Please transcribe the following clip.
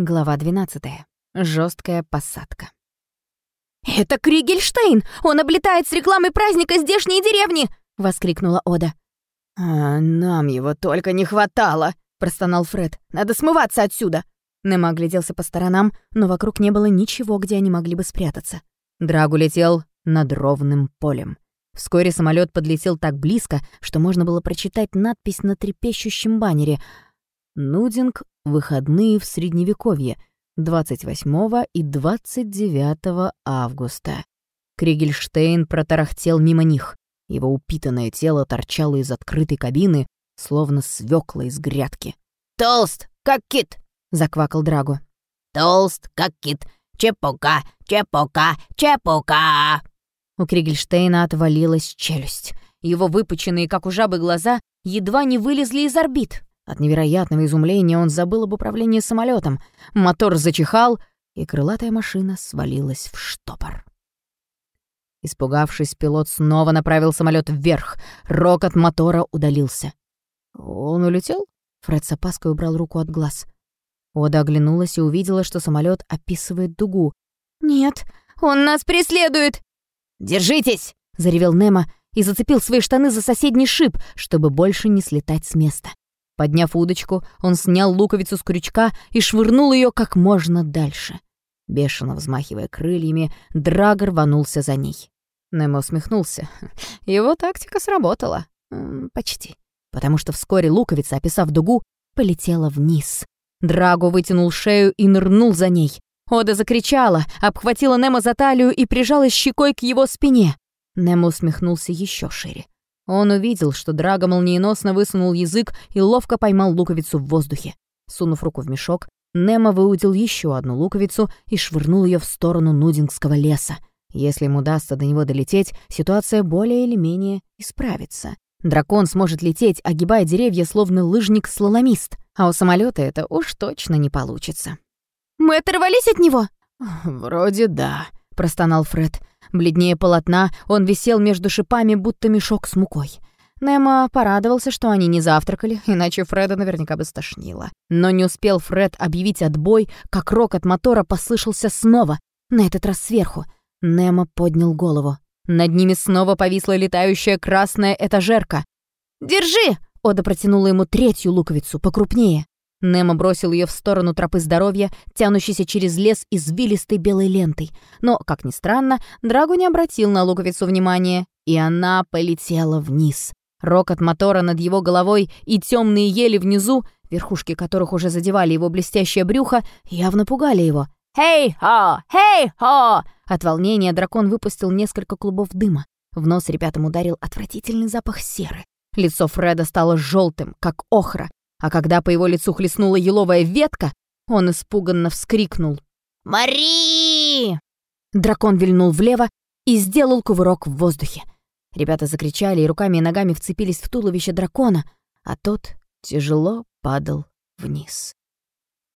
Глава 12. Жесткая посадка. «Это Кригельштейн! Он облетает с рекламой праздника здешней деревни!» — воскликнула Ода. «А нам его только не хватало!» — простонал Фред. «Надо смываться отсюда!» Немо огляделся по сторонам, но вокруг не было ничего, где они могли бы спрятаться. Драгу летел над ровным полем. Вскоре самолет подлетел так близко, что можно было прочитать надпись на трепещущем баннере «Нудинг Выходные в Средневековье 28 и 29 августа. Кригельштейн протарахтел мимо них. Его упитанное тело торчало из открытой кабины, словно свёкла из грядки. «Толст, как кит!» — заквакал Драгу. «Толст, как кит! Чепука, чепука, чепука!» У Кригельштейна отвалилась челюсть. Его выпученные, как у жабы, глаза едва не вылезли из орбит. От невероятного изумления он забыл об управлении самолетом. Мотор зачихал, и крылатая машина свалилась в штопор. Испугавшись, пилот снова направил самолет вверх. Рокот мотора удалился. «Он улетел?» Фред с опаской убрал руку от глаз. Ода оглянулась и увидела, что самолет описывает дугу. «Нет, он нас преследует!» «Держитесь!» — заревел Немо и зацепил свои штаны за соседний шип, чтобы больше не слетать с места. Подняв удочку, он снял луковицу с крючка и швырнул ее как можно дальше. Бешено взмахивая крыльями, Драг рванулся за ней. Немо усмехнулся. Его тактика сработала. Почти. Потому что вскоре луковица, описав дугу, полетела вниз. Драго вытянул шею и нырнул за ней. Ода закричала, обхватила Немо за талию и прижалась щекой к его спине. Немо усмехнулся еще шире. Он увидел, что Драго молниеносно высунул язык и ловко поймал луковицу в воздухе. Сунув руку в мешок, Немо выудил еще одну луковицу и швырнул ее в сторону Нудингского леса. Если ему удастся до него долететь, ситуация более или менее исправится. Дракон сможет лететь, огибая деревья, словно лыжник-слаломист, а у самолета это уж точно не получится. «Мы оторвались от него?» «Вроде да», — простонал Фред. Бледнее полотна, он висел между шипами, будто мешок с мукой. Немо порадовался, что они не завтракали, иначе Фреда наверняка бы стошнило. Но не успел Фред объявить отбой, как рок от мотора послышался снова, на этот раз сверху. Немо поднял голову. Над ними снова повисла летающая красная этажерка. «Держи!» — Ода протянула ему третью луковицу, покрупнее. Немо бросил ее в сторону тропы здоровья, тянущейся через лес извилистой белой лентой. Но, как ни странно, Драгу не обратил на луковицу внимания, и она полетела вниз. Рокот мотора над его головой и темные ели внизу, верхушки которых уже задевали его блестящее брюхо, явно пугали его. «Хей-хо! Хей-хо!» От волнения дракон выпустил несколько клубов дыма. В нос ребятам ударил отвратительный запах серы. Лицо Фреда стало желтым, как охра, а когда по его лицу хлестнула еловая ветка, он испуганно вскрикнул. «Мари!» Дракон вильнул влево и сделал кувырок в воздухе. Ребята закричали и руками и ногами вцепились в туловище дракона, а тот тяжело падал вниз.